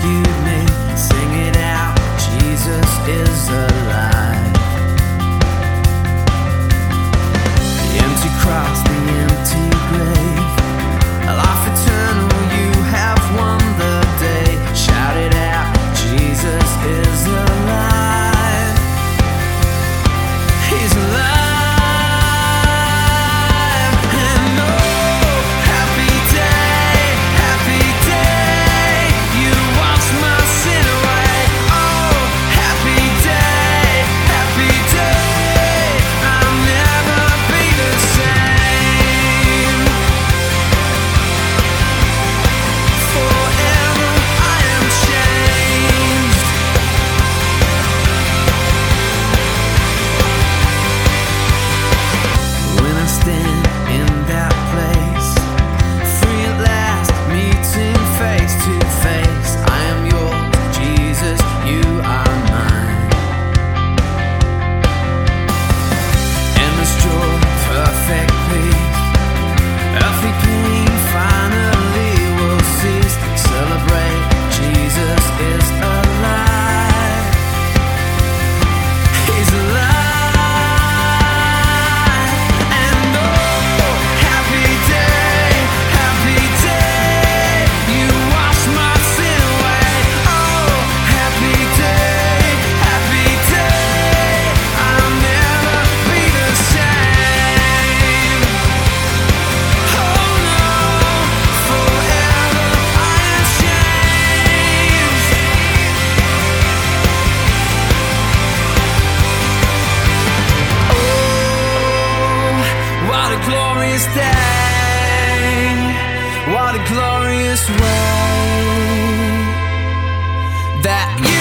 Excuse me. Sing it out, Jesus is the glorious day. What a glorious way that you.